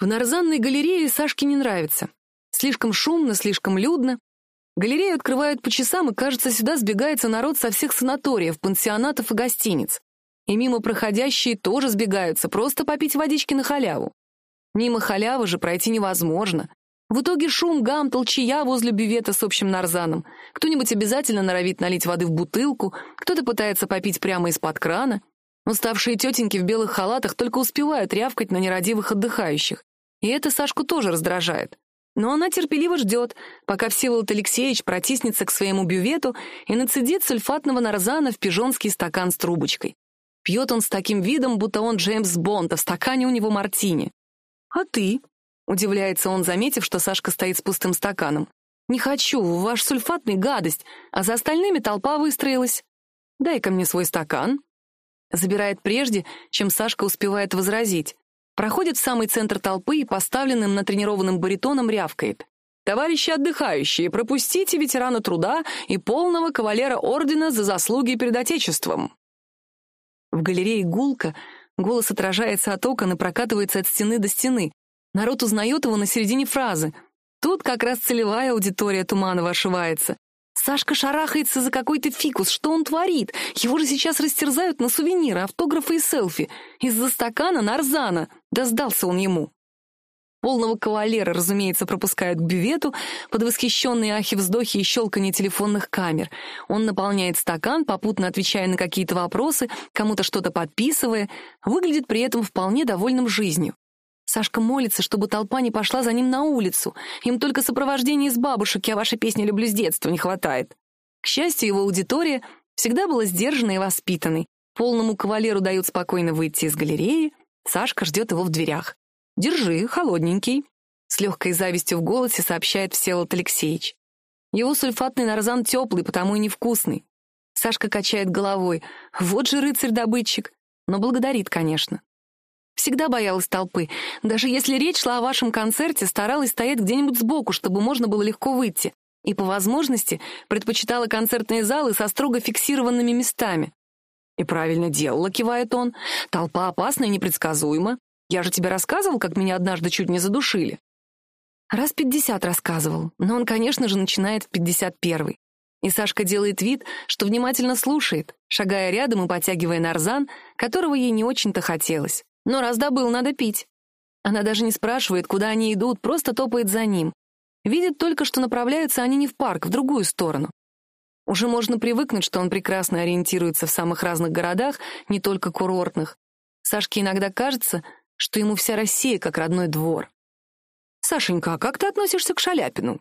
В нарзанной галерее Сашке не нравится. Слишком шумно, слишком людно. Галерею открывают по часам, и, кажется, сюда сбегается народ со всех санаториев, пансионатов и гостиниц. И мимо проходящие тоже сбегаются, просто попить водички на халяву. Мимо халявы же пройти невозможно. В итоге шум, гам, толчая возле бювета с общим нарзаном. Кто-нибудь обязательно норовит налить воды в бутылку, кто-то пытается попить прямо из-под крана. Уставшие тетеньки в белых халатах только успевают рявкать на нерадивых отдыхающих. И это Сашку тоже раздражает. Но она терпеливо ждет, пока Всеволод Алексеевич протиснется к своему бювету и нацедит сульфатного нарзана в пижонский стакан с трубочкой. Пьет он с таким видом, будто он Джеймс Бонд, а в стакане у него мартини. «А ты?» — удивляется он, заметив, что Сашка стоит с пустым стаканом. «Не хочу, ваш сульфатный гадость, а за остальными толпа выстроилась. Дай-ка мне свой стакан». Забирает прежде, чем Сашка успевает возразить. Проходит в самый центр толпы и поставленным натренированным баритоном рявкает. «Товарищи отдыхающие, пропустите ветерана труда и полного кавалера ордена за заслуги перед Отечеством!» В галерее гулка, голос отражается от окон и прокатывается от стены до стены. Народ узнает его на середине фразы. Тут как раз целевая аудитория Туманова ошивается. Сашка шарахается за какой-то фикус. Что он творит? Его же сейчас растерзают на сувениры, автографы и селфи. Из-за стакана нарзана. Да сдался он ему. Полного кавалера, разумеется, пропускают к бювету под восхищенные ахи-вздохи и щелканье телефонных камер. Он наполняет стакан, попутно отвечая на какие-то вопросы, кому-то что-то подписывая, выглядит при этом вполне довольным жизнью. Сашка молится, чтобы толпа не пошла за ним на улицу. Им только сопровождение из бабушек «Я ваша песня люблю с детства» не хватает. К счастью, его аудитория всегда была сдержанной и воспитанной. Полному кавалеру дают спокойно выйти из галереи. Сашка ждет его в дверях. «Держи, холодненький», — с легкой завистью в голосе сообщает Всеволод Алексеевич. Его сульфатный нарзан теплый, потому и невкусный. Сашка качает головой. Вот же рыцарь-добытчик. Но благодарит, конечно. Всегда боялась толпы. Даже если речь шла о вашем концерте, старалась стоять где-нибудь сбоку, чтобы можно было легко выйти. И по возможности предпочитала концертные залы со строго фиксированными местами. «И правильно делала», — кивает он. «Толпа опасна и непредсказуема. Я же тебе рассказывал, как меня однажды чуть не задушили». Раз пятьдесят рассказывал, но он, конечно же, начинает в пятьдесят первый. И Сашка делает вид, что внимательно слушает, шагая рядом и потягивая нарзан, которого ей не очень-то хотелось. Но раз добыл, надо пить. Она даже не спрашивает, куда они идут, просто топает за ним. Видит только, что направляются они не в парк, в другую сторону. Уже можно привыкнуть, что он прекрасно ориентируется в самых разных городах, не только курортных. Сашке иногда кажется, что ему вся Россия как родной двор. «Сашенька, а как ты относишься к Шаляпину?»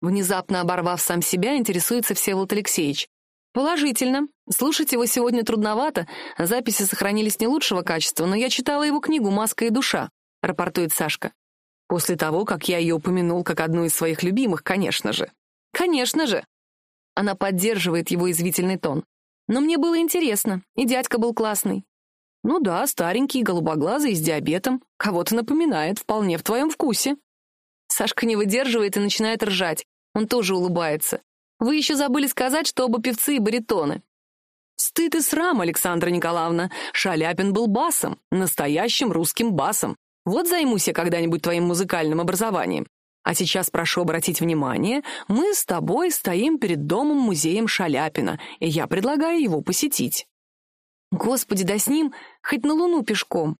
Внезапно оборвав сам себя, интересуется Всеволод Алексеевич. Положительно. Слушать его сегодня трудновато. Записи сохранились не лучшего качества, но я читала его книгу «Маска и душа», — рапортует Сашка. После того, как я ее упомянул как одну из своих любимых, конечно же. Конечно же. Она поддерживает его извительный тон. Но мне было интересно, и дядька был классный. Ну да, старенький, голубоглазый, с диабетом. Кого-то напоминает, вполне в твоем вкусе. Сашка не выдерживает и начинает ржать. Он тоже улыбается. Вы еще забыли сказать, что оба певцы и баритоны. Стыд и срам, Александра Николаевна. Шаляпин был басом, настоящим русским басом. Вот займусь я когда-нибудь твоим музыкальным образованием. А сейчас прошу обратить внимание, мы с тобой стоим перед домом-музеем Шаляпина, и я предлагаю его посетить. Господи, да с ним хоть на луну пешком.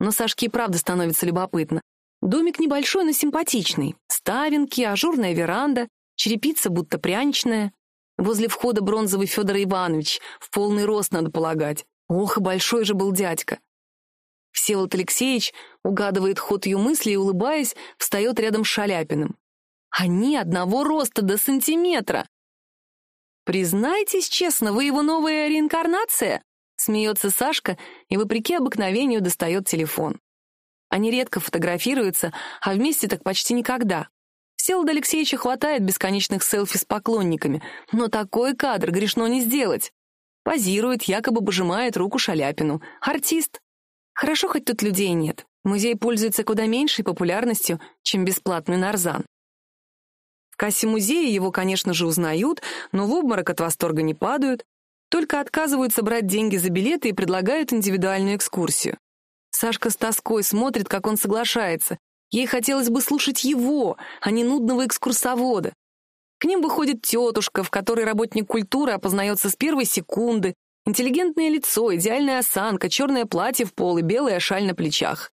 Но Сашке и правда становится любопытно. Домик небольшой, но симпатичный. Ставинки, ажурная веранда, черепица будто пряничная. Возле входа бронзовый Федор Иванович, в полный рост, надо полагать. Ох, большой же был дядька. Всеволод Алексеевич угадывает ход ее мысли и, улыбаясь, встает рядом с Шаляпиным. Они одного роста до сантиметра. «Признайтесь честно, вы его новая реинкарнация?» Смеется Сашка и, вопреки обыкновению, достает телефон. Они редко фотографируются, а вместе так почти никогда. Всеволода Алексеевича хватает бесконечных селфи с поклонниками, но такой кадр грешно не сделать. Позирует, якобы пожимает руку Шаляпину. Артист. Хорошо, хоть тут людей нет. Музей пользуется куда меньшей популярностью, чем бесплатный нарзан. В кассе музея его, конечно же, узнают, но в обморок от восторга не падают, только отказываются брать деньги за билеты и предлагают индивидуальную экскурсию. Сашка с тоской смотрит, как он соглашается. Ей хотелось бы слушать его, а не нудного экскурсовода. К ним выходит тетушка, в которой работник культуры опознается с первой секунды. Интеллигентное лицо, идеальная осанка, черное платье в пол и белая шаль на плечах.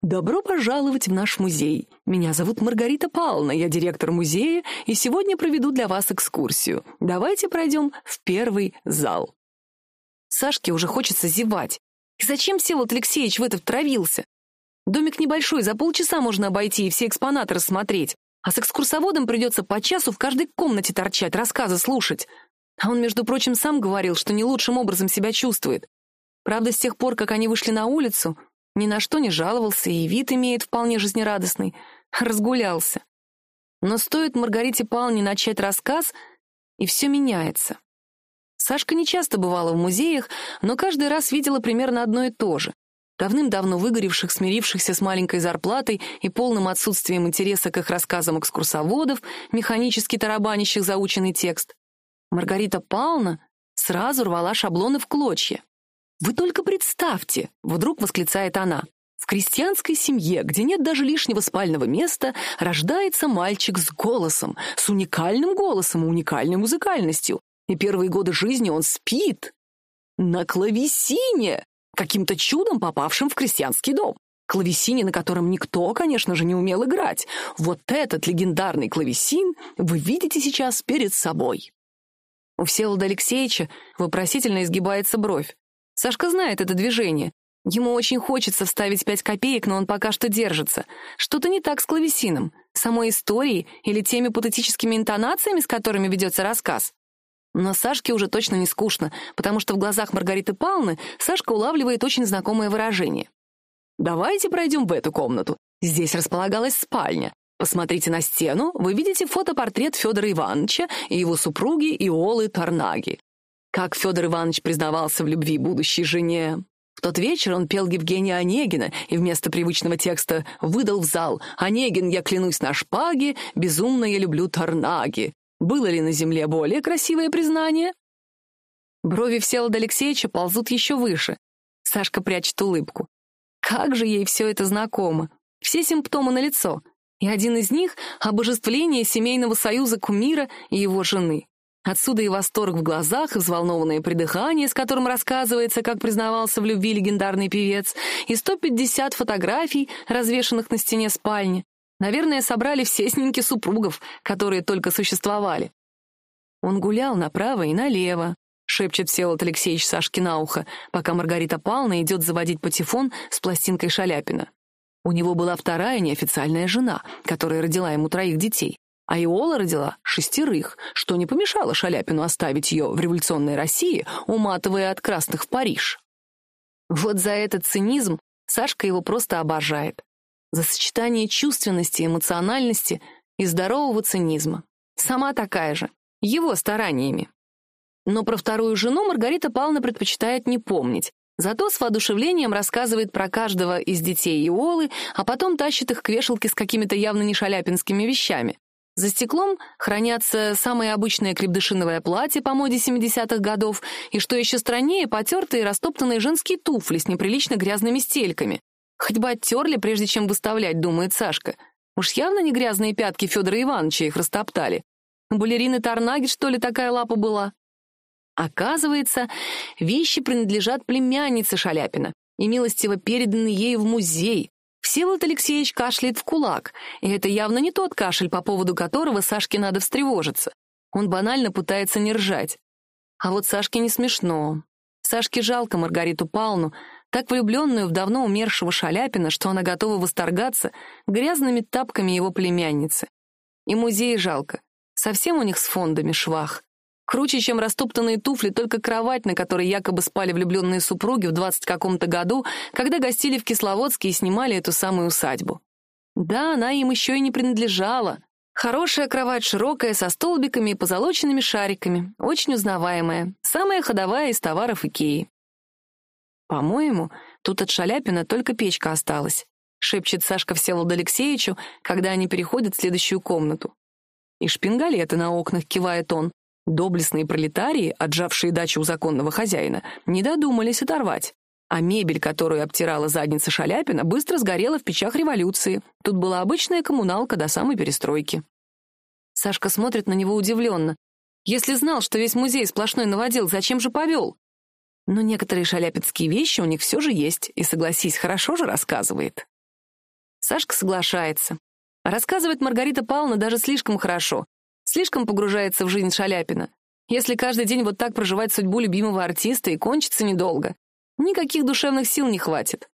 «Добро пожаловать в наш музей. Меня зовут Маргарита Павловна, я директор музея, и сегодня проведу для вас экскурсию. Давайте пройдем в первый зал». Сашке уже хочется зевать. И зачем Всеволод Алексеевич в это втравился? Домик небольшой, за полчаса можно обойти и все экспонаты рассмотреть. А с экскурсоводом придется по часу в каждой комнате торчать, рассказы слушать. А он, между прочим, сам говорил, что не лучшим образом себя чувствует. Правда, с тех пор, как они вышли на улицу, ни на что не жаловался и вид имеет вполне жизнерадостный. Разгулялся. Но стоит Маргарите Павловне начать рассказ, и все меняется. Сашка не часто бывала в музеях, но каждый раз видела примерно одно и то же давным-давно выгоревших, смирившихся с маленькой зарплатой и полным отсутствием интереса к их рассказам экскурсоводов, механически тарабанящих заученный текст. Маргарита Павловна сразу рвала шаблоны в клочья. «Вы только представьте!» — вдруг восклицает она. В крестьянской семье, где нет даже лишнего спального места, рождается мальчик с голосом, с уникальным голосом и уникальной музыкальностью. И первые годы жизни он спит. На клавесине! Каким-то чудом попавшим в крестьянский дом. Клавесине, на котором никто, конечно же, не умел играть. Вот этот легендарный клавесин вы видите сейчас перед собой. У Всеволода Алексеевича вопросительно изгибается бровь. Сашка знает это движение. Ему очень хочется вставить пять копеек, но он пока что держится. Что-то не так с клавесином, самой историей или теми патетическими интонациями, с которыми ведется рассказ. Но Сашке уже точно не скучно, потому что в глазах Маргариты Павловны Сашка улавливает очень знакомое выражение. «Давайте пройдем в эту комнату. Здесь располагалась спальня. Посмотрите на стену, вы видите фотопортрет Федора Ивановича и его супруги Иолы Тарнаги. Как Федор Иванович признавался в любви будущей жене. В тот вечер он пел Евгения Онегина и вместо привычного текста выдал в зал «Онегин, я клянусь на шпаге, безумно я люблю Тарнаги». Было ли на земле более красивое признание? Брови Всеволода Алексеевича ползут еще выше. Сашка прячет улыбку. Как же ей все это знакомо. Все симптомы налицо. И один из них — обожествление семейного союза кумира и его жены. Отсюда и восторг в глазах, и взволнованное придыхание, с которым рассказывается, как признавался в любви легендарный певец, и 150 фотографий, развешанных на стене спальни. Наверное, собрали все снимки супругов, которые только существовали. Он гулял направо и налево, шепчет Всеволод Алексеевич Сашке на ухо, пока Маргарита Павловна идет заводить патефон с пластинкой Шаляпина. У него была вторая неофициальная жена, которая родила ему троих детей, а Иола родила шестерых, что не помешало Шаляпину оставить ее в революционной России, уматывая от красных в Париж. Вот за этот цинизм Сашка его просто обожает за сочетание чувственности, эмоциональности и здорового цинизма. Сама такая же, его стараниями. Но про вторую жену Маргарита Павловна предпочитает не помнить, зато с воодушевлением рассказывает про каждого из детей Иолы, а потом тащит их к вешалке с какими-то явно не шаляпинскими вещами. За стеклом хранятся самые обычные крепдышиновое платье по моде 70-х годов и, что еще страннее, потертые растоптанные женские туфли с неприлично грязными стельками, Хоть бы оттерли, прежде чем выставлять, думает Сашка. Уж явно не грязные пятки Федора Ивановича их растоптали. Балерины Тарнаги, что ли, такая лапа была? Оказывается, вещи принадлежат племяннице Шаляпина и милостиво переданы ей в музей. Всеволод Алексеевич кашляет в кулак, и это явно не тот кашель, по поводу которого Сашке надо встревожиться. Он банально пытается не ржать. А вот Сашке не смешно. Сашке жалко Маргариту Павловну, так влюбленную в давно умершего Шаляпина, что она готова восторгаться грязными тапками его племянницы. И музей жалко. Совсем у них с фондами швах. Круче, чем растоптанные туфли, только кровать, на которой якобы спали влюбленные супруги в двадцать каком-то году, когда гостили в Кисловодске и снимали эту самую усадьбу. Да, она им еще и не принадлежала. Хорошая кровать, широкая, со столбиками и позолоченными шариками, очень узнаваемая, самая ходовая из товаров Икеи. «По-моему, тут от Шаляпина только печка осталась», — шепчет Сашка Всеволоду Алексеевичу, когда они переходят в следующую комнату. «И шпингалеты на окнах», — кивает он. Доблестные пролетарии, отжавшие дачу у законного хозяина, не додумались оторвать. А мебель, которую обтирала задница Шаляпина, быстро сгорела в печах революции. Тут была обычная коммуналка до самой перестройки. Сашка смотрит на него удивленно. Если знал, что весь музей сплошной новодел, зачем же повел? Но некоторые шаляпинские вещи у них все же есть, и, согласись, хорошо же рассказывает. Сашка соглашается. Рассказывает Маргарита Павловна даже слишком хорошо. Слишком погружается в жизнь Шаляпина. Если каждый день вот так проживать судьбу любимого артиста и кончится недолго, никаких душевных сил не хватит.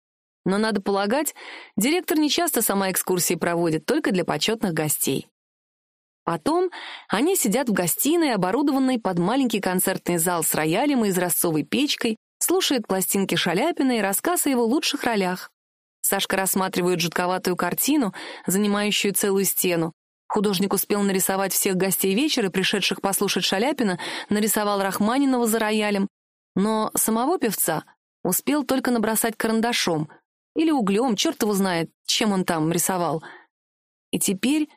Но, надо полагать, директор не часто сама экскурсии проводит, только для почетных гостей. Потом они сидят в гостиной, оборудованной под маленький концертный зал с роялем и изразцовой печкой, слушают пластинки Шаляпина и рассказ о его лучших ролях. Сашка рассматривает жутковатую картину, занимающую целую стену. Художник успел нарисовать всех гостей вечера, пришедших послушать Шаляпина, нарисовал Рахманинова за роялем, но самого певца успел только набросать карандашом или углем, черт его знает, чем он там рисовал. И теперь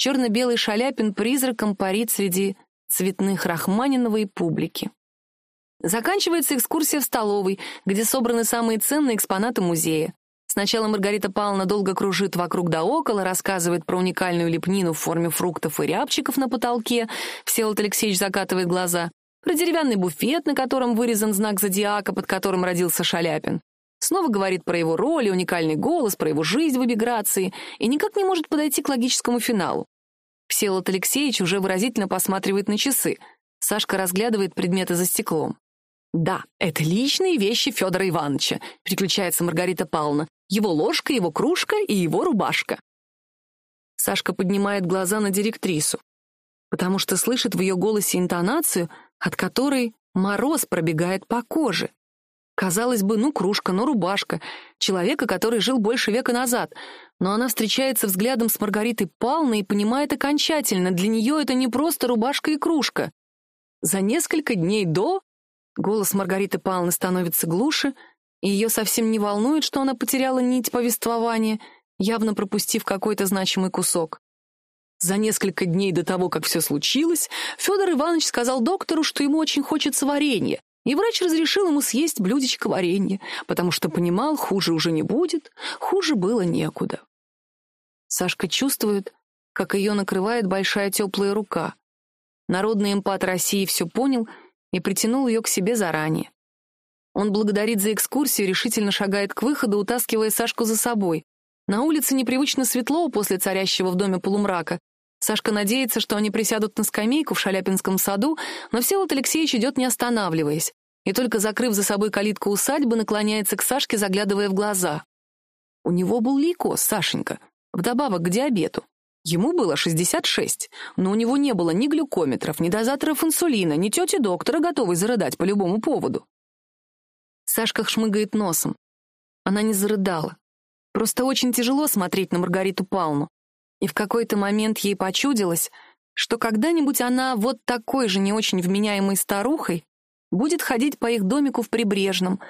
черно-белый Шаляпин призраком парит среди цветных Рахманиновой публики. Заканчивается экскурсия в столовой, где собраны самые ценные экспонаты музея. Сначала Маргарита Павловна долго кружит вокруг да около, рассказывает про уникальную лепнину в форме фруктов и рябчиков на потолке. Всеволод Алексеевич закатывает глаза. Про деревянный буфет, на котором вырезан знак зодиака, под которым родился Шаляпин. Снова говорит про его роль, уникальный голос, про его жизнь в эмиграции и никак не может подойти к логическому финалу. Всеволод Алексеевич уже выразительно посматривает на часы. Сашка разглядывает предметы за стеклом. «Да, это личные вещи Федора Ивановича», — переключается Маргарита Павловна. «Его ложка, его кружка и его рубашка». Сашка поднимает глаза на директрису, потому что слышит в ее голосе интонацию, от которой мороз пробегает по коже. Казалось бы, ну кружка, ну рубашка. Человека, который жил больше века назад. Но она встречается взглядом с Маргаритой Павловной и понимает окончательно, для нее это не просто рубашка и кружка. За несколько дней до голос Маргариты Павловны становится глуше, и ее совсем не волнует, что она потеряла нить повествования, явно пропустив какой-то значимый кусок. За несколько дней до того, как все случилось, Федор Иванович сказал доктору, что ему очень хочется варенья, и врач разрешил ему съесть блюдечко варенья, потому что понимал, хуже уже не будет, хуже было некуда. Сашка чувствует, как ее накрывает большая теплая рука. Народный эмпат России все понял и притянул ее к себе заранее. Он благодарит за экскурсию, решительно шагает к выходу, утаскивая Сашку за собой. На улице непривычно светло после царящего в доме полумрака, Сашка надеется, что они присядут на скамейку в Шаляпинском саду, но Всеволод Алексеевич идет не останавливаясь, и только закрыв за собой калитку усадьбы, наклоняется к Сашке, заглядывая в глаза. У него был лейкоз, Сашенька, вдобавок к диабету. Ему было 66, но у него не было ни глюкометров, ни дозаторов инсулина, ни тети доктора, готовой зарыдать по любому поводу. Сашка шмыгает носом. Она не зарыдала. Просто очень тяжело смотреть на Маргариту Павловну. И в какой-то момент ей почудилось, что когда-нибудь она вот такой же не очень вменяемой старухой будет ходить по их домику в Прибрежном,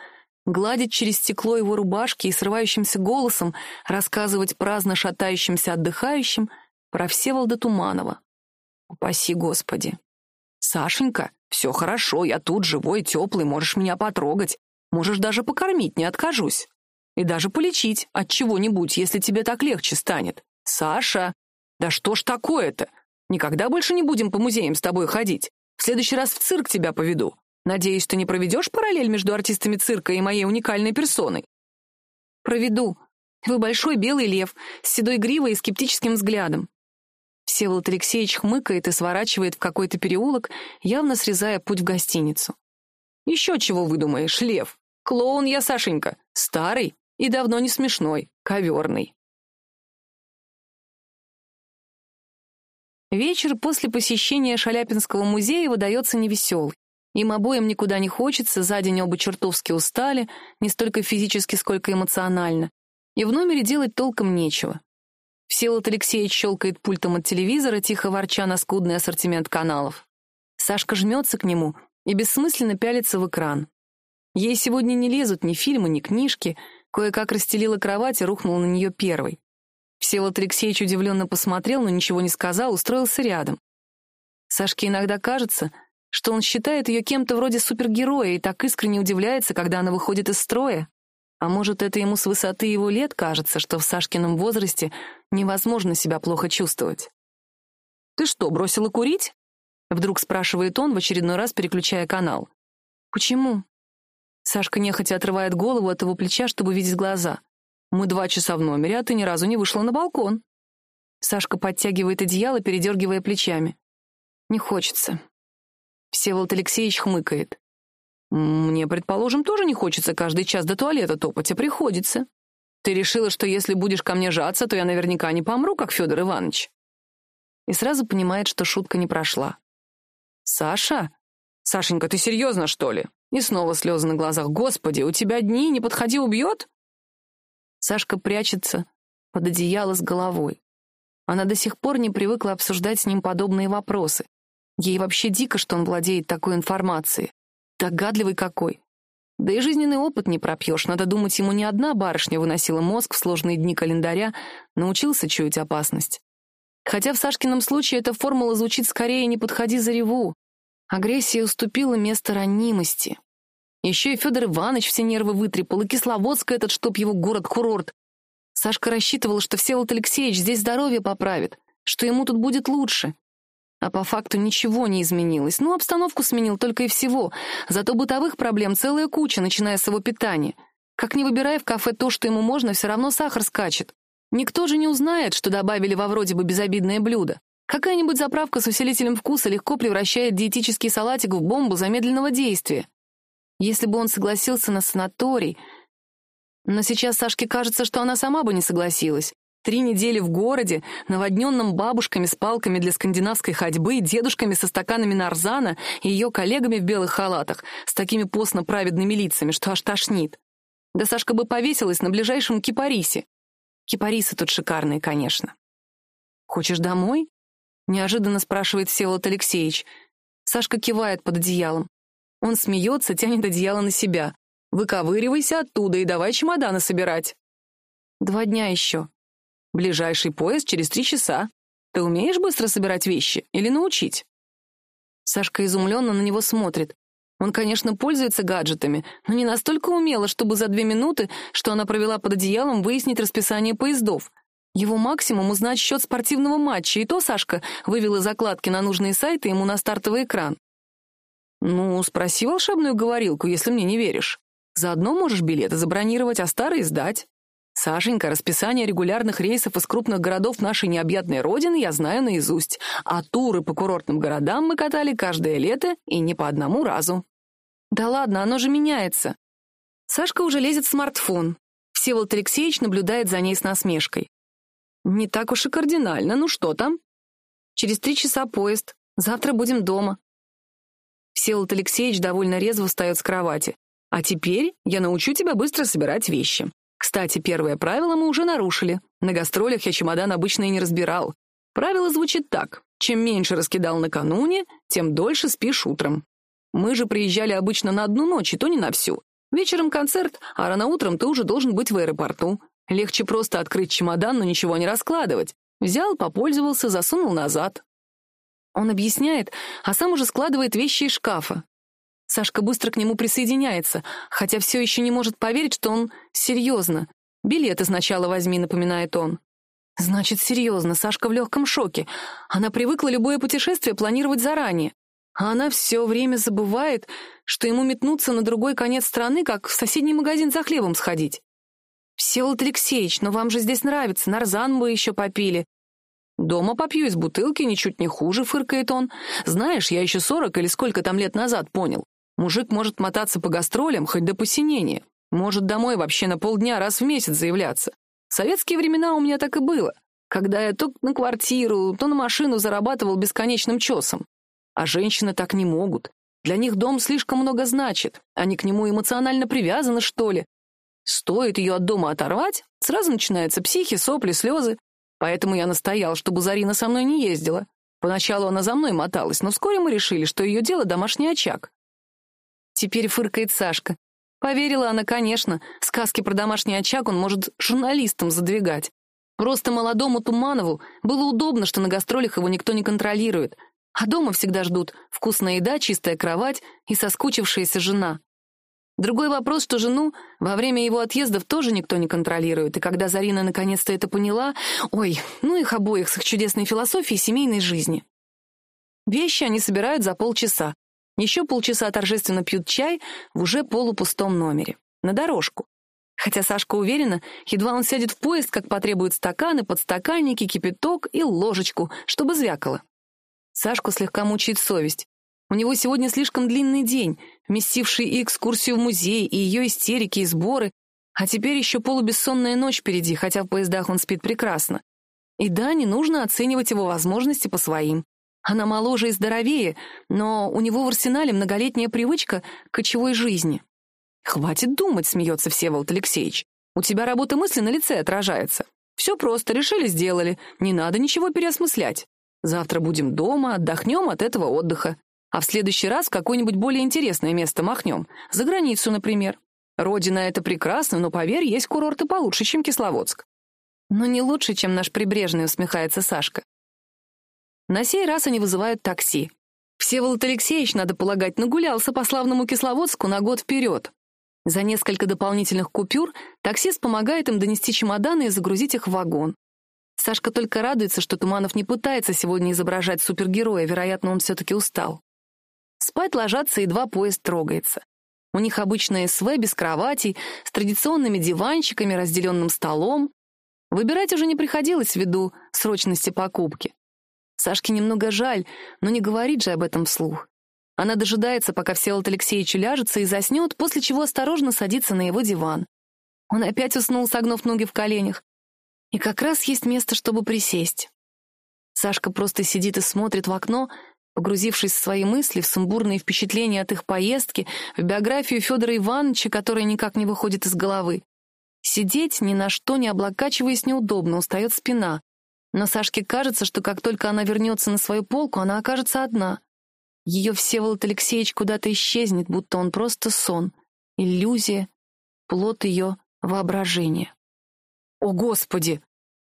гладить через стекло его рубашки и срывающимся голосом рассказывать праздно шатающимся отдыхающим про Всеволода Туманова. Упаси Господи. «Сашенька, все хорошо, я тут живой, теплый, можешь меня потрогать. Можешь даже покормить, не откажусь. И даже полечить от чего-нибудь, если тебе так легче станет. «Саша, да что ж такое-то? Никогда больше не будем по музеям с тобой ходить. В следующий раз в цирк тебя поведу. Надеюсь, ты не проведешь параллель между артистами цирка и моей уникальной персоной?» «Проведу. Вы большой белый лев, с седой гривой и скептическим взглядом». Всеволод Алексеевич хмыкает и сворачивает в какой-то переулок, явно срезая путь в гостиницу. «Еще чего выдумаешь, лев? Клоун я, Сашенька. Старый и давно не смешной, коверный». Вечер после посещения Шаляпинского музея выдается невеселый. Им обоим никуда не хочется, за день оба чертовски устали, не столько физически, сколько эмоционально. И в номере делать толком нечего. Всеволод Алексеевич щелкает пультом от телевизора, тихо ворча на скудный ассортимент каналов. Сашка жмется к нему и бессмысленно пялится в экран. Ей сегодня не лезут ни фильмы, ни книжки, кое-как расстелила кровать и рухнула на нее первой. Всеволод Алексеевич удивленно посмотрел, но ничего не сказал, устроился рядом. Сашке иногда кажется, что он считает ее кем-то вроде супергероя и так искренне удивляется, когда она выходит из строя. А может, это ему с высоты его лет кажется, что в Сашкином возрасте невозможно себя плохо чувствовать. «Ты что, бросила курить?» — вдруг спрашивает он, в очередной раз переключая канал. «Почему?» Сашка нехотя отрывает голову от его плеча, чтобы видеть глаза. «Мы два часа в номере, а ты ни разу не вышла на балкон». Сашка подтягивает одеяло, передергивая плечами. «Не хочется. Всеволод Алексеевич хмыкает. «Мне, предположим, тоже не хочется каждый час до туалета топать, а приходится. Ты решила, что если будешь ко мне жаться, то я наверняка не помру, как Федор Иванович?» И сразу понимает, что шутка не прошла. «Саша? Сашенька, ты серьезно, что ли?» И снова слезы на глазах. «Господи, у тебя дни, не подходи, убьет?» Сашка прячется под одеяло с головой. Она до сих пор не привыкла обсуждать с ним подобные вопросы. Ей вообще дико, что он владеет такой информацией. Догадливый какой. Да и жизненный опыт не пропьешь. Надо думать, ему не одна барышня выносила мозг в сложные дни календаря, научился чуять опасность. Хотя в Сашкином случае эта формула звучит скорее «не подходи за реву». Агрессия уступила место ранимости. Еще и Федор Иванович все нервы вытрепал, и Кисловодск этот, чтоб его город-курорт. Сашка рассчитывал, что Всеволод Алексеевич здесь здоровье поправит, что ему тут будет лучше. А по факту ничего не изменилось. Ну, обстановку сменил только и всего. Зато бытовых проблем целая куча, начиная с его питания. Как не выбирая в кафе то, что ему можно, все равно сахар скачет. Никто же не узнает, что добавили во вроде бы безобидное блюдо. Какая-нибудь заправка с усилителем вкуса легко превращает диетический салатик в бомбу замедленного действия. Если бы он согласился на санаторий... Но сейчас Сашке кажется, что она сама бы не согласилась. Три недели в городе, наводненном бабушками с палками для скандинавской ходьбы, дедушками со стаканами нарзана и ее коллегами в белых халатах, с такими постно-праведными лицами, что аж тошнит. Да Сашка бы повесилась на ближайшем кипарисе. Кипарисы тут шикарные, конечно. «Хочешь домой?» — неожиданно спрашивает Всеволод Алексеевич. Сашка кивает под одеялом. Он смеется, тянет одеяло на себя. «Выковыривайся оттуда и давай чемоданы собирать». «Два дня еще», Ближайший поезд через три часа. Ты умеешь быстро собирать вещи или научить?» Сашка изумленно на него смотрит. Он, конечно, пользуется гаджетами, но не настолько умело, чтобы за две минуты, что она провела под одеялом, выяснить расписание поездов. Его максимум — узнать счет спортивного матча, и то Сашка вывела закладки на нужные сайты ему на стартовый экран. «Ну, спроси волшебную говорилку, если мне не веришь. Заодно можешь билеты забронировать, а старые сдать. Сашенька, расписание регулярных рейсов из крупных городов нашей необъятной родины я знаю наизусть, а туры по курортным городам мы катали каждое лето и не по одному разу. Да ладно, оно же меняется. Сашка уже лезет в смартфон. Всеволод Алексеевич наблюдает за ней с насмешкой. Не так уж и кардинально, ну что там? Через три часа поезд. Завтра будем дома. Всеволод Алексеевич довольно резво встает с кровати. А теперь я научу тебя быстро собирать вещи. Кстати, первое правило мы уже нарушили. На гастролях я чемодан обычно и не разбирал. Правило звучит так. Чем меньше раскидал накануне, тем дольше спишь утром. Мы же приезжали обычно на одну ночь, и то не на всю. Вечером концерт, а рано утром ты уже должен быть в аэропорту. Легче просто открыть чемодан, но ничего не раскладывать. Взял, попользовался, засунул назад. Он объясняет, а сам уже складывает вещи из шкафа. Сашка быстро к нему присоединяется, хотя все еще не может поверить, что он серьезно. «Билеты сначала возьми», — напоминает он. Значит, серьезно, Сашка в легком шоке. Она привыкла любое путешествие планировать заранее. А она все время забывает, что ему метнуться на другой конец страны, как в соседний магазин за хлебом сходить. «Всеволод Алексеевич, но вам же здесь нравится, нарзан мы еще попили». «Дома попью из бутылки, ничуть не хуже», — фыркает он. «Знаешь, я еще сорок или сколько там лет назад понял. Мужик может мотаться по гастролям хоть до посинения. Может домой вообще на полдня раз в месяц заявляться. В советские времена у меня так и было, когда я то на квартиру, то на машину зарабатывал бесконечным чесом. А женщины так не могут. Для них дом слишком много значит. Они к нему эмоционально привязаны, что ли. Стоит ее от дома оторвать, сразу начинаются психи, сопли, слезы. Поэтому я настоял, чтобы Зарина со мной не ездила. Поначалу она за мной моталась, но вскоре мы решили, что ее дело — домашний очаг. Теперь фыркает Сашка. Поверила она, конечно. Сказки про домашний очаг он может журналистам задвигать. Просто молодому Туманову было удобно, что на гастролях его никто не контролирует. А дома всегда ждут вкусная еда, чистая кровать и соскучившаяся жена. Другой вопрос, что жену во время его отъездов тоже никто не контролирует, и когда Зарина наконец-то это поняла, ой, ну их обоих с их чудесной философией семейной жизни. Вещи они собирают за полчаса. Еще полчаса торжественно пьют чай в уже полупустом номере. На дорожку. Хотя Сашка уверена, едва он сядет в поезд, как потребует стаканы, подстаканники, кипяток и ложечку, чтобы звякало. Сашку слегка мучает совесть. У него сегодня слишком длинный день, вместивший и экскурсию в музей, и ее истерики, и сборы, а теперь еще полубессонная ночь впереди, хотя в поездах он спит прекрасно. И да, не нужно оценивать его возможности по своим. Она моложе и здоровее, но у него в арсенале многолетняя привычка к кочевой жизни. «Хватит думать», — смеется Всеволод Алексеевич. «У тебя работа мысли на лице отражается. Все просто, решили, сделали. Не надо ничего переосмыслять. Завтра будем дома, отдохнем от этого отдыха. А в следующий раз в какое-нибудь более интересное место махнем. За границу, например. Родина — это прекрасно, но, поверь, есть курорты получше, чем Кисловодск. Но не лучше, чем наш прибрежный, усмехается Сашка. На сей раз они вызывают такси. Всеволод Алексеевич, надо полагать, нагулялся по славному Кисловодску на год вперед. За несколько дополнительных купюр таксист помогает им донести чемоданы и загрузить их в вагон. Сашка только радуется, что Туманов не пытается сегодня изображать супергероя, вероятно, он все-таки устал. Спать ложатся, едва поезд трогается. У них обычная СВ без кроватей, с традиционными диванчиками, разделенным столом. Выбирать уже не приходилось ввиду срочности покупки. Сашке немного жаль, но не говорит же об этом вслух. Она дожидается, пока Всеволод Алексеевич уляжется и заснет, после чего осторожно садится на его диван. Он опять уснул, согнув ноги в коленях. И как раз есть место, чтобы присесть. Сашка просто сидит и смотрит в окно, погрузившись в свои мысли, в сумбурные впечатления от их поездки, в биографию Федора Ивановича, которая никак не выходит из головы. Сидеть ни на что не облокачиваясь неудобно, устает спина. Но Сашке кажется, что как только она вернется на свою полку, она окажется одна. Ее Всеволод Алексеевич куда-то исчезнет, будто он просто сон, иллюзия, плод ее воображения. «О, Господи!»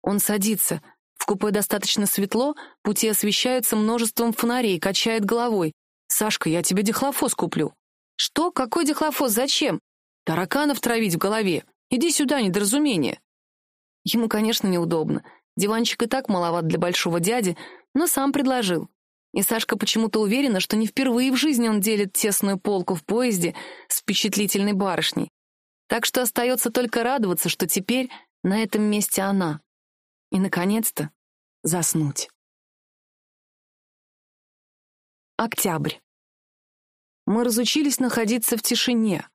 Он садится. В купе достаточно светло, пути освещаются множеством фонарей, качает головой. «Сашка, я тебе дихлофос куплю». «Что? Какой дихлофос? Зачем?» «Тараканов травить в голове. Иди сюда, недоразумение». Ему, конечно, неудобно. Диванчик и так маловат для большого дяди, но сам предложил. И Сашка почему-то уверена, что не впервые в жизни он делит тесную полку в поезде с впечатлительной барышней. Так что остается только радоваться, что теперь на этом месте она. И, наконец-то, заснуть. Октябрь. Мы разучились находиться в тишине.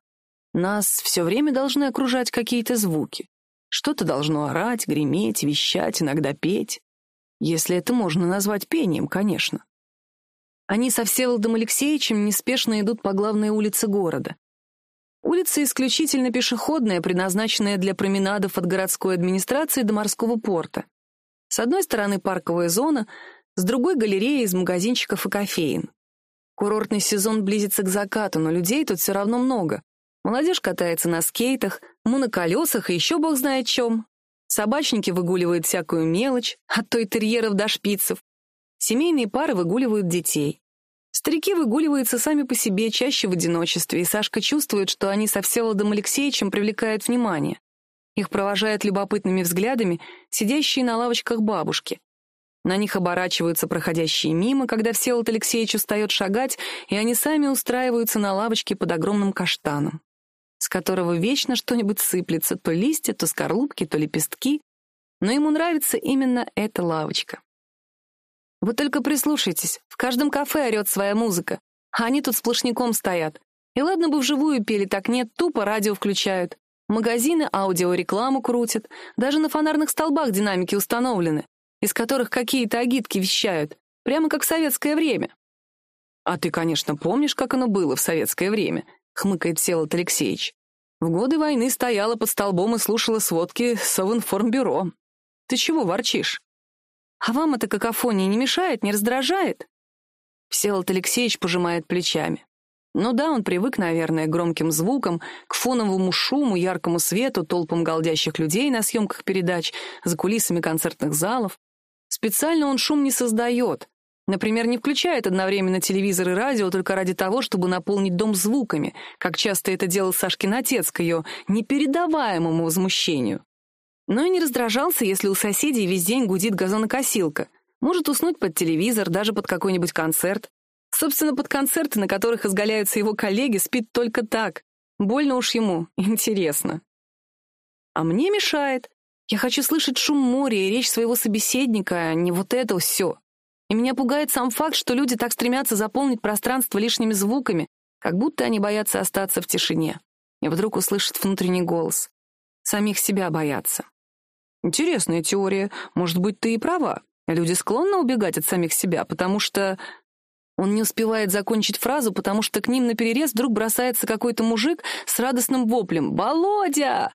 Нас все время должны окружать какие-то звуки. Что-то должно орать, греметь, вещать, иногда петь. Если это можно назвать пением, конечно. Они со Всеволодом Алексеевичем неспешно идут по главной улице города. Улица исключительно пешеходная, предназначенная для променадов от городской администрации до морского порта. С одной стороны парковая зона, с другой — галерея из магазинчиков и кофеин. Курортный сезон близится к закату, но людей тут все равно много. Молодежь катается на скейтах, моноколесах и еще бог знает чем. Собачники выгуливают всякую мелочь, от той терьеров до шпицев. Семейные пары выгуливают детей. Старики выгуливаются сами по себе, чаще в одиночестве, и Сашка чувствует, что они со Всеволодом Алексеевичем привлекают внимание. Их провожают любопытными взглядами сидящие на лавочках бабушки. На них оборачиваются проходящие мимо, когда Всеволод Алексеевич устает шагать, и они сами устраиваются на лавочке под огромным каштаном, с которого вечно что-нибудь сыплется, то листья, то скорлупки, то лепестки. Но ему нравится именно эта лавочка. Вы только прислушайтесь, в каждом кафе орет своя музыка, а они тут сплошняком стоят. И ладно бы вживую пели, так нет, тупо радио включают. Магазины аудиорекламу крутят, даже на фонарных столбах динамики установлены, из которых какие-то агитки вещают, прямо как в советское время. «А ты, конечно, помнишь, как оно было в советское время», — хмыкает Всеволод Алексеевич. «В годы войны стояла под столбом и слушала сводки Совинформбюро. Ты чего ворчишь?» А вам эта какофония не мешает, не раздражает?» Всеволод Алексеевич пожимает плечами. Ну да, он привык, наверное, к громким звукам, к фоновому шуму, яркому свету, толпам галдящих людей на съемках передач, за кулисами концертных залов. Специально он шум не создает. Например, не включает одновременно телевизор и радио только ради того, чтобы наполнить дом звуками, как часто это делал Сашкин отец к ее непередаваемому возмущению. Но и не раздражался, если у соседей весь день гудит газонокосилка. Может уснуть под телевизор, даже под какой-нибудь концерт. Собственно, под концерты, на которых изгаляются его коллеги, спит только так. Больно уж ему, интересно. А мне мешает. Я хочу слышать шум моря и речь своего собеседника, а не вот это все. И меня пугает сам факт, что люди так стремятся заполнить пространство лишними звуками, как будто они боятся остаться в тишине. И вдруг услышат внутренний голос. Самих себя боятся. Интересная теория. Может быть, ты и права. Люди склонны убегать от самих себя, потому что... Он не успевает закончить фразу, потому что к ним на перерез вдруг бросается какой-то мужик с радостным воплем «Володя!».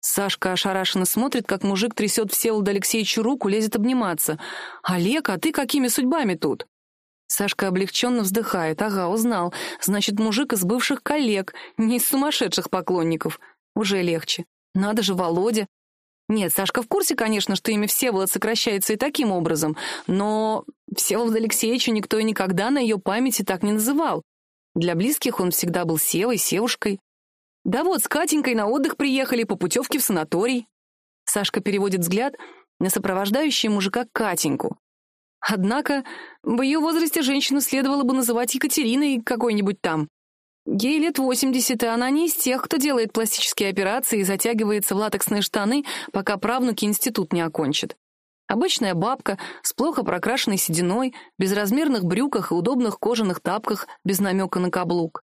Сашка ошарашенно смотрит, как мужик трясет Всеволода Алексеевичу руку, лезет обниматься. «Олег, а ты какими судьбами тут?» Сашка облегченно вздыхает. «Ага, узнал. Значит, мужик из бывших коллег, не из сумасшедших поклонников. Уже легче. Надо же, Володя. Нет, Сашка в курсе, конечно, что имя Всеволод сокращается и таким образом, но Всеволод Алексеевича никто и никогда на ее памяти так не называл. Для близких он всегда был Севой, Севушкой. Да вот, с Катенькой на отдых приехали по путевке в санаторий. Сашка переводит взгляд на сопровождающую мужика Катеньку. Однако в ее возрасте женщину следовало бы называть Екатериной какой-нибудь там. Ей лет 80, и она не из тех, кто делает пластические операции и затягивается в латексные штаны, пока правнуки институт не окончат. Обычная бабка с плохо прокрашенной сединой, безразмерных брюках и удобных кожаных тапках без намека на каблук.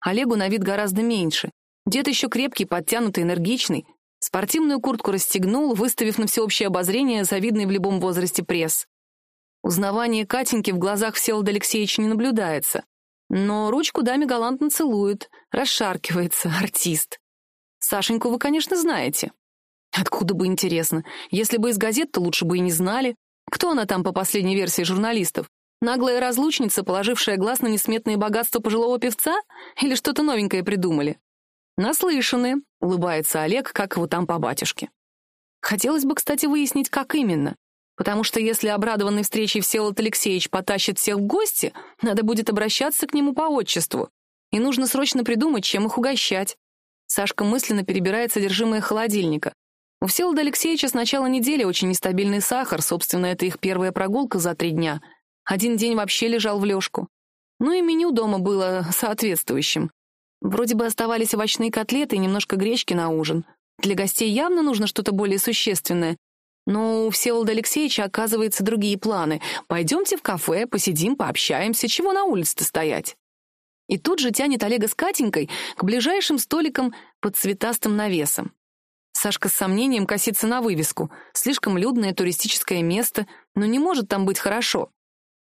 Олегу на вид гораздо меньше. Дед еще крепкий, подтянутый, энергичный. Спортивную куртку расстегнул, выставив на всеобщее обозрение завидный в любом возрасте пресс. Узнавание Катеньки в глазах Всеволода Алексеевича не наблюдается. Но ручку даме галантно целует, расшаркивается, артист. Сашеньку вы, конечно, знаете. Откуда бы интересно? Если бы из газет, то лучше бы и не знали. Кто она там по последней версии журналистов? Наглая разлучница, положившая глаз на несметные богатства пожилого певца? Или что-то новенькое придумали? Наслышаны, улыбается Олег, как его там по батюшке. Хотелось бы, кстати, выяснить, как именно. Потому что если обрадованный встречей Всеволод Алексеевич потащит всех в гости, надо будет обращаться к нему по отчеству. И нужно срочно придумать, чем их угощать. Сашка мысленно перебирает содержимое холодильника. У Всеволода Алексеевича с начала недели очень нестабильный сахар, собственно, это их первая прогулка за три дня. Один день вообще лежал в лёжку. Ну и меню дома было соответствующим. Вроде бы оставались овощные котлеты и немножко гречки на ужин. Для гостей явно нужно что-то более существенное, но у Всеволода Алексеевича, оказывается, другие планы. Пойдемте в кафе, посидим, пообщаемся, чего на улице-то стоять? И тут же тянет Олега с Катенькой к ближайшим столикам под цветастым навесом. Сашка с сомнением косится на вывеску. Слишком людное туристическое место, но не может там быть хорошо.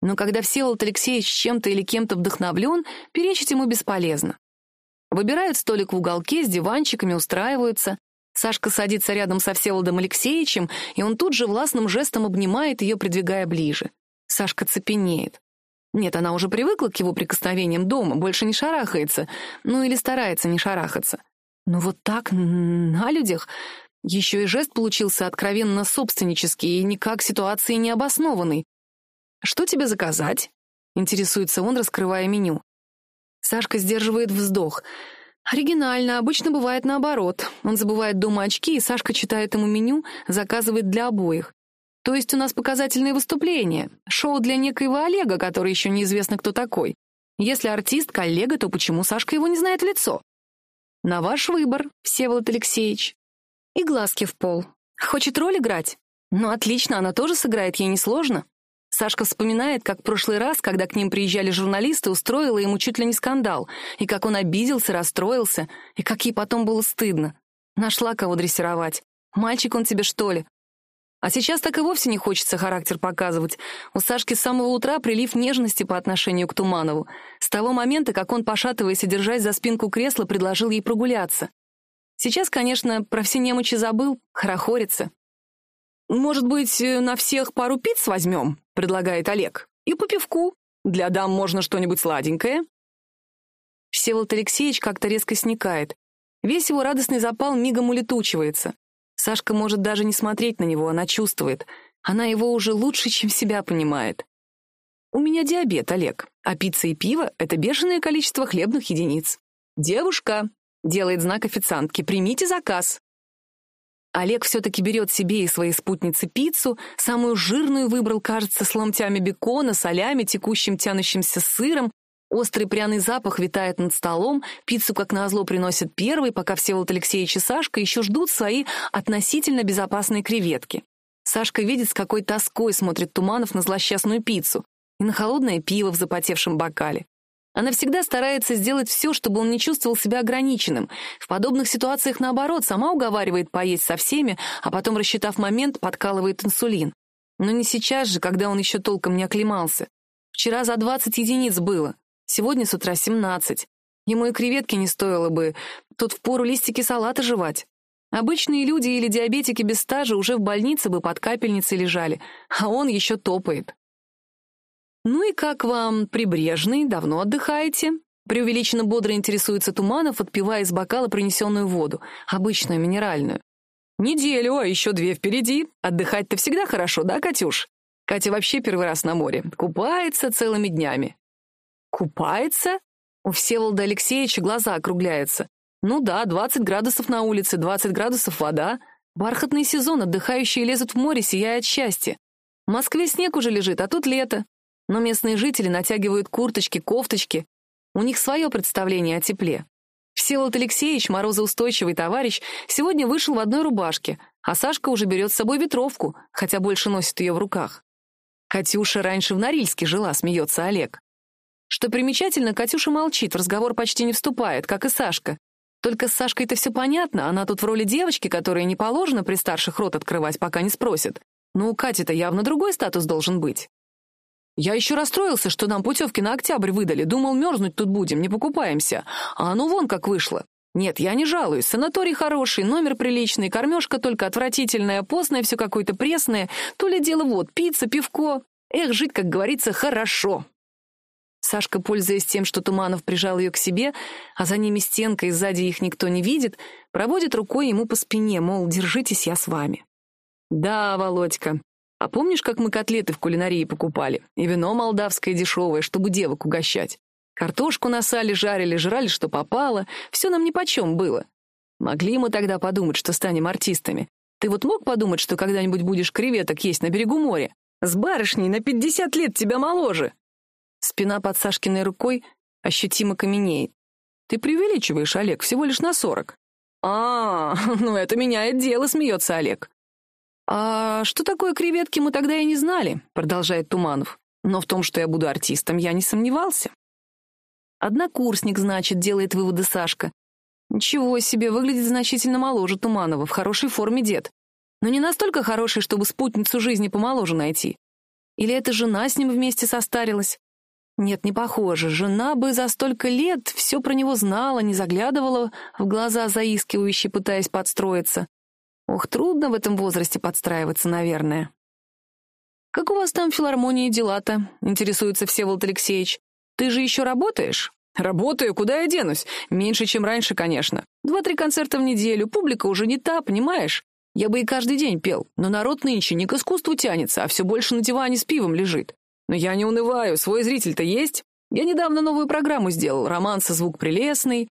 Но когда Всеволод Алексеевич чем-то или кем-то вдохновлен, перечить ему бесполезно. Выбирают столик в уголке, с диванчиками устраиваются. Сашка садится рядом со Всеволодом Алексеевичем, и он тут же властным жестом обнимает ее, придвигая ближе. Сашка цепенеет. Нет, она уже привыкла к его прикосновениям дома, больше не шарахается, ну или старается не шарахаться. Но вот так, на людях, еще и жест получился откровенно собственнический и никак ситуации не обоснованный. «Что тебе заказать?» — интересуется он, раскрывая меню. Сашка сдерживает вздох — Оригинально, обычно бывает наоборот. Он забывает дома очки, и Сашка читает ему меню, заказывает для обоих. То есть у нас показательные выступления, шоу для некоего Олега, который еще неизвестно кто такой. Если артист, коллега, то почему Сашка его не знает в лицо? На ваш выбор, Всеволод Алексеевич. И глазки в пол. Хочет роль играть? Ну, отлично, она тоже сыграет, ей несложно. Сашка вспоминает, как в прошлый раз, когда к ним приезжали журналисты, устроила ему чуть ли не скандал, и как он обиделся, расстроился, и как ей потом было стыдно. Нашла кого дрессировать. Мальчик он тебе, что ли? А сейчас так и вовсе не хочется характер показывать. У Сашки с самого утра прилив нежности по отношению к Туманову. С того момента, как он, пошатываясь и держась за спинку кресла, предложил ей прогуляться. Сейчас, конечно, про все немочи забыл, хорохорится. «Может быть, на всех пару пиц возьмем?» — предлагает Олег. «И по пивку. Для дам можно что-нибудь сладенькое». Всеволод Алексеевич как-то резко сникает. Весь его радостный запал мигом улетучивается. Сашка может даже не смотреть на него, она чувствует. Она его уже лучше, чем себя понимает. У меня диабет, Олег, а пицца и пиво — это бешеное количество хлебных единиц. Девушка, делает знак официантки, примите заказ. Олег все-таки берет себе и своей спутнице пиццу, самую жирную выбрал, кажется, с ломтями бекона, солями, текущим тянущимся сыром. Острый пряный запах витает над столом, пиццу, как назло, приносят первый, пока Всеволод Алексеевич и Сашка еще ждут свои относительно безопасные креветки. Сашка видит, с какой тоской смотрит Туманов на злосчастную пиццу и на холодное пиво в запотевшем бокале. Она всегда старается сделать все, чтобы он не чувствовал себя ограниченным. В подобных ситуациях, наоборот, сама уговаривает поесть со всеми, а потом, рассчитав момент, подкалывает инсулин. Но не сейчас же, когда он еще толком не оклемался. Вчера за 20 единиц было, сегодня с утра 17. Ему и креветки не стоило бы, тут впору листики салата жевать. Обычные люди или диабетики без стажа уже в больнице бы под капельницей лежали, а он еще топает. «Ну и как вам, прибрежный, давно отдыхаете?» Преувеличенно бодро интересуется Туманов, отпивая из бокала принесенную воду, обычную минеральную. «Неделю, а еще две впереди. Отдыхать-то всегда хорошо, да, Катюш?» Катя вообще первый раз на море. Купается целыми днями. «Купается?» У Всеволода Алексеевича глаза округляются. «Ну да, 20 градусов на улице, 20 градусов вода. Бархатный сезон, отдыхающие лезут в море, сияя от счастья. В Москве снег уже лежит, а тут лето. Но местные жители натягивают курточки, кофточки. У них свое представление о тепле. Всеволод Алексеевич, морозоустойчивый товарищ, сегодня вышел в одной рубашке, а Сашка уже берет с собой ветровку, хотя больше носит ее в руках. Катюша раньше в Норильске жила, смеется Олег. Что примечательно, Катюша молчит, в разговор почти не вступает, как и Сашка. Только с Сашкой-то все понятно, она тут в роли девочки, которой не положено при старших рот открывать, пока не спросят. Но у Кати-то явно другой статус должен быть. Я еще расстроился, что нам путевки на октябрь выдали. Думал, мерзнуть тут будем, не покупаемся. А оно вон как вышло. Нет, я не жалуюсь. Санаторий хороший, номер приличный, кормежка только отвратительная, постное все какое-то пресное. То ли дело вот, пицца, пивко. Эх, жить, как говорится, хорошо. Сашка, пользуясь тем, что Туманов прижал ее к себе, а за ними стенка и сзади их никто не видит, проводит рукой ему по спине, мол, держитесь, я с вами. «Да, Володька, а помнишь, как мы котлеты в кулинарии покупали? И вино молдавское дешевое, чтобы девок угощать? Картошку на сале жарили, жрали, что попало. Все нам нипочем было. Могли мы тогда подумать, что станем артистами. Ты вот мог подумать, что когда-нибудь будешь креветок есть на берегу моря? С барышней на пятьдесят лет тебя моложе!» Спина под Сашкиной рукой ощутимо каменеет. «Ты преувеличиваешь, Олег, всего лишь на сорок». «А, ну это меняет дело», — смеется Олег. «А что такое креветки, мы тогда и не знали», — продолжает Туманов. «Но в том, что я буду артистом, я не сомневался». «Однокурсник, значит», — делает выводы Сашка. «Ничего себе, выглядит значительно моложе Туманова, в хорошей форме дед. Но не настолько хороший, чтобы спутницу жизни помоложе найти. Или эта жена с ним вместе состарилась? Нет, не похоже. Жена бы за столько лет все про него знала, не заглядывала в глаза заискивающе, пытаясь подстроиться. Ох, трудно в этом возрасте подстраиваться, наверное. «Как у вас там в филармонии дела-то?» — интересуется Всеволод Алексеевич. «Ты же еще работаешь?» «Работаю, куда я денусь? Меньше, чем раньше, конечно. Два-три концерта в неделю, публика уже не та, понимаешь? Я бы и каждый день пел, но народ нынче не к искусству тянется, а все больше на диване с пивом лежит. Но я не унываю, свой зритель-то есть. Я недавно новую программу сделал, роман со звук прелестный,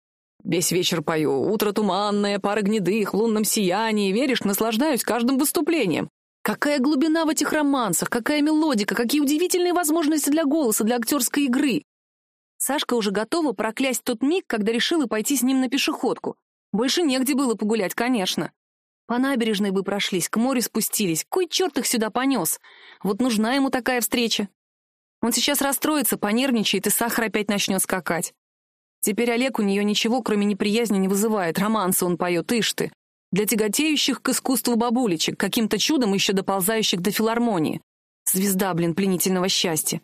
Весь вечер пою, утро туманное, пара гнедых, в лунном сиянии, веришь, наслаждаюсь каждым выступлением. Какая глубина в этих романсах, какая мелодика, какие удивительные возможности для голоса, для актерской игры. Сашка уже готова проклясть тот миг, когда решила пойти с ним на пешеходку. Больше негде было погулять, конечно. По набережной бы прошлись, к морю спустились. Кой черт их сюда понес? Вот нужна ему такая встреча. Он сейчас расстроится, понервничает, и сахар опять начнет скакать. Теперь Олег у нее ничего, кроме неприязни, не вызывает. Романсы он поет, ишь ты. Для тяготеющих к искусству бабулечек, каким-то чудом еще доползающих до филармонии. Звезда, блин, пленительного счастья.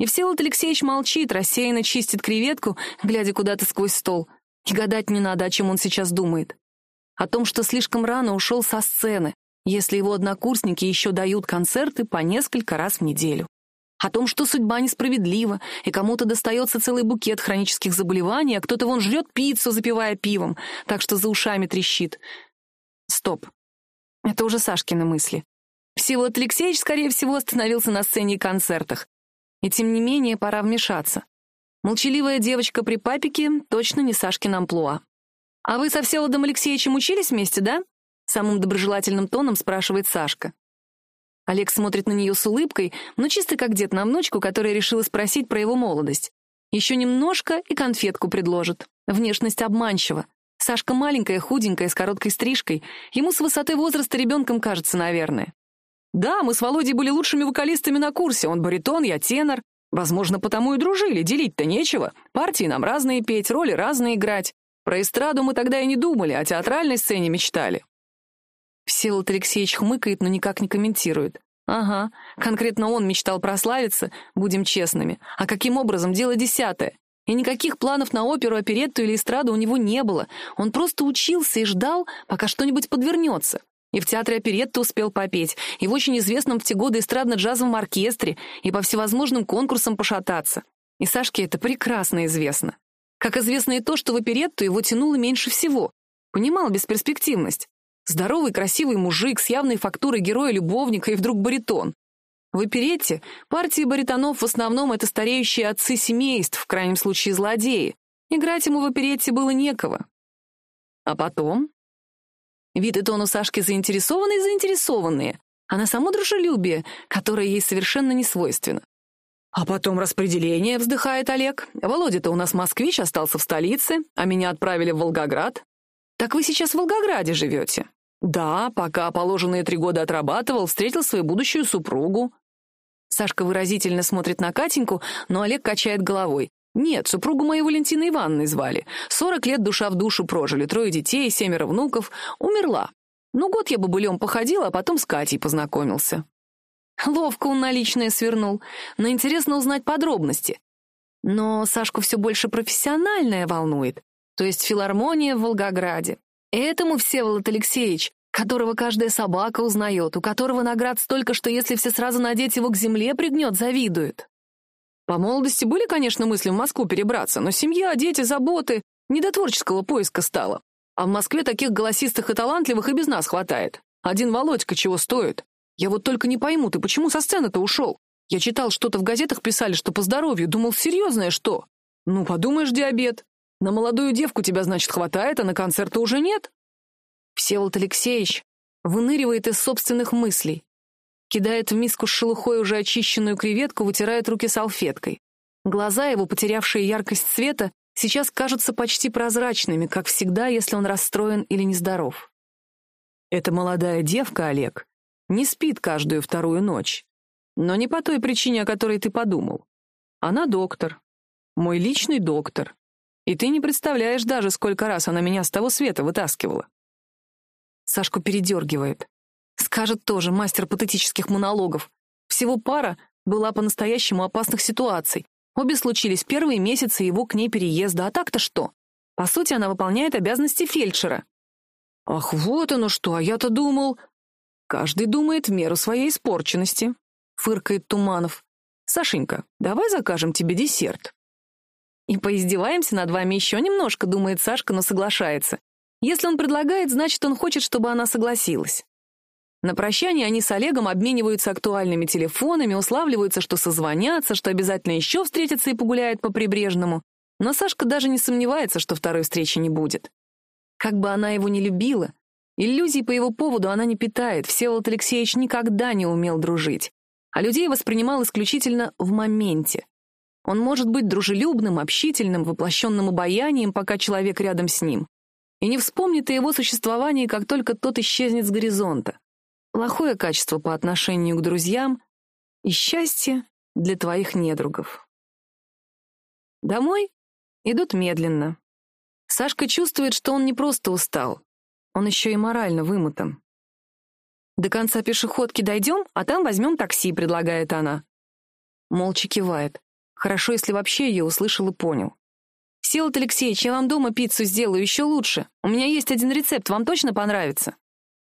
И Всеволод Алексеевич молчит, рассеянно чистит креветку, глядя куда-то сквозь стол. И гадать не надо, о чем он сейчас думает. О том, что слишком рано ушел со сцены, если его однокурсники еще дают концерты по несколько раз в неделю о том, что судьба несправедлива, и кому-то достается целый букет хронических заболеваний, а кто-то вон жрет пиццу, запивая пивом, так что за ушами трещит. Стоп. Это уже Сашкины мысли. Всеволод Алексеевич, скорее всего, остановился на сцене и концертах. И тем не менее пора вмешаться. Молчаливая девочка при папике точно не Сашкин амплуа. «А вы со Всеволодом Алексеевичем учились вместе, да?» Самым доброжелательным тоном спрашивает Сашка. Олег смотрит на нее с улыбкой, но чисто как дед на внучку, которая решила спросить про его молодость. Еще немножко и конфетку предложит. Внешность обманчива. Сашка маленькая, худенькая, с короткой стрижкой. Ему с высоты возраста ребенком кажется, наверное. Да, мы с Володей были лучшими вокалистами на курсе. Он баритон, я тенор. Возможно, потому и дружили, делить-то нечего. Партии нам разные петь, роли разные играть. Про эстраду мы тогда и не думали, о театральной сцене мечтали. Всеволод Алексеевич хмыкает, но никак не комментирует. Ага, конкретно он мечтал прославиться, будем честными. А каким образом, дело десятое. И никаких планов на оперу, оперетту или эстраду у него не было. Он просто учился и ждал, пока что-нибудь подвернется. И в театре оперетты успел попеть, и в очень известном в те годы эстрадно-джазовом оркестре, и по всевозможным конкурсам пошататься. И Сашке это прекрасно известно. Как известно и то, что в оперетту его тянуло меньше всего. Понимал бесперспективность. Здоровый, красивый мужик с явной фактурой героя-любовника и вдруг баритон. В оперетте партии баритонов в основном это стареющие отцы семейств, в крайнем случае злодеи. Играть ему в оперетте было некого. А потом... Вид и тон у Сашки заинтересованные-заинтересованные, а на само дружелюбие, которое ей совершенно не свойственно. А потом распределение, вздыхает Олег. Володя-то у нас москвич, остался в столице, а меня отправили в Волгоград. Так вы сейчас в Волгограде живете? Да, пока положенные три года отрабатывал, встретил свою будущую супругу. Сашка выразительно смотрит на Катеньку, но Олег качает головой. Нет, супругу мою Валентина Ивановной звали. Сорок лет душа в душу прожили, трое детей, семеро внуков. Умерла. Ну, год я бабулем походил, а потом с Катей познакомился. Ловко он наличное свернул, но интересно узнать подробности. Но Сашку все больше профессиональное волнует. То есть филармония в Волгограде. Этому Всеволод Алексеевич, которого каждая собака узнает, у которого наград столько, что если все сразу надеть его к земле пригнет, завидует. По молодости были, конечно, мысли в Москву перебраться, но семья, дети, заботы, не до творческого поиска стало. А в Москве таких голосистых и талантливых и без нас хватает. Один Володька чего стоит. Я вот только не пойму, ты почему со сцены-то ушел? Я читал, что-то в газетах писали, что по здоровью. Думал, серьезное что? Ну, подумаешь, диабет. На молодую девку тебя, значит, хватает, а на концерты уже нет. Всеволод Алексеевич выныривает из собственных мыслей. Кидает в миску с шелухой уже очищенную креветку, вытирает руки салфеткой. Глаза его, потерявшие яркость цвета, сейчас кажутся почти прозрачными, как всегда, если он расстроен или нездоров. Эта молодая девка, Олег, не спит каждую вторую ночь. Но не по той причине, о которой ты подумал. Она доктор. Мой личный доктор. И ты не представляешь даже, сколько раз она меня с того света вытаскивала. Сашку передергивает. Скажет тоже мастер патетических монологов. Всего пара была по-настоящему опасных ситуаций. Обе случились первые месяцы его к ней переезда, а так-то что? По сути, она выполняет обязанности фельдшера. Ах, вот оно что, а я-то думал... Каждый думает в меру своей испорченности, фыркает Туманов. Сашенька, давай закажем тебе десерт. И поиздеваемся над вами еще немножко, думает Сашка, но соглашается. Если он предлагает, значит, он хочет, чтобы она согласилась. На прощание они с Олегом обмениваются актуальными телефонами, уславливаются, что созвонятся, что обязательно еще встретятся и погуляют по прибрежному. Но Сашка даже не сомневается, что второй встречи не будет. Как бы она его не любила, иллюзий по его поводу она не питает, Всеволод Алексеевич никогда не умел дружить, а людей воспринимал исключительно в моменте. Он может быть дружелюбным, общительным, воплощенным обаянием, пока человек рядом с ним. И не вспомнит о его существовании, как только тот исчезнет с горизонта. Плохое качество по отношению к друзьям и счастье для твоих недругов. Домой идут медленно. Сашка чувствует, что он не просто устал, он еще и морально вымотан. «До конца пешеходки дойдем, а там возьмем такси», — предлагает она. Молча кивает. Хорошо, если вообще ее услышал и понял. «Всеволод Алексеевич, я вам дома пиццу сделаю еще лучше. У меня есть один рецепт, вам точно понравится?»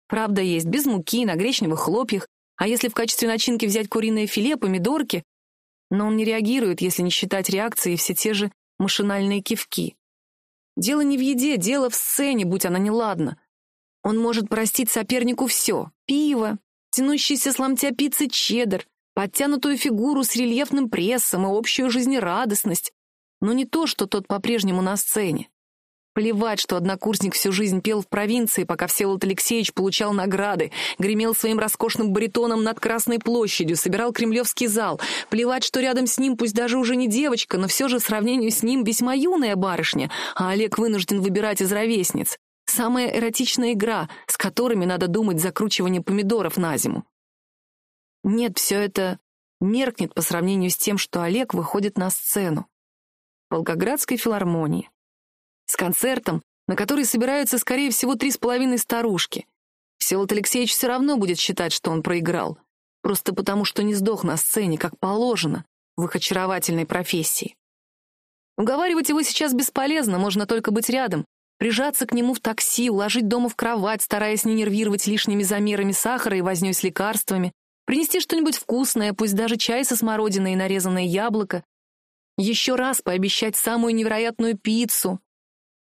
Правда есть, без муки, на гречневых хлопьях, а если в качестве начинки взять куриное филе, помидорки? Но он не реагирует, если не считать реакции все те же машинальные кивки. Дело не в еде, дело в сцене, будь она неладна. Он может простить сопернику все — пиво, тянущийся с ломтя пиццы чеддер, подтянутую фигуру с рельефным прессом и общую жизнерадостность, но не то, что тот по-прежнему на сцене. Плевать, что однокурсник всю жизнь пел в провинции, пока Всеволод Алексеевич получал награды, гремел своим роскошным баритоном над Красной площадью, собирал кремлевский зал. Плевать, что рядом с ним, пусть даже уже не девочка, но все же в сравнении с ним весьма юная барышня, а Олег вынужден выбирать из ровесниц. Самая эротичная игра, с которыми надо думать закручивание помидоров на зиму. Нет, все это меркнет по сравнению с тем, что Олег выходит на сцену. В Волгоградской филармонии с концертом, на который собираются, скорее всего, три с половиной старушки. Всеволод Алексеевич все равно будет считать, что он проиграл. Просто потому, что не сдох на сцене, как положено, в их очаровательной профессии. Уговаривать его сейчас бесполезно, можно только быть рядом, прижаться к нему в такси, уложить дома в кровать, стараясь не нервировать лишними замерами сахара и вознёй с лекарствами, принести что-нибудь вкусное, пусть даже чай со смородиной и нарезанное яблоко, еще раз пообещать самую невероятную пиццу,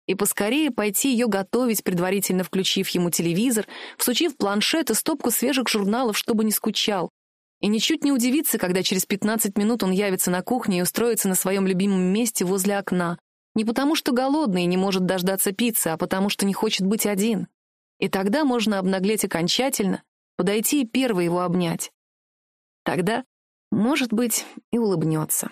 и поскорее пойти ее готовить, предварительно включив ему телевизор, всучив планшет и стопку свежих журналов, чтобы не скучал. И ничуть не удивиться, когда через 15 минут он явится на кухне и устроится на своем любимом месте возле окна. Не потому что голодный и не может дождаться пиццы, а потому что не хочет быть один. И тогда можно обнаглеть окончательно, подойти и первый его обнять. Тогда, может быть, и улыбнется.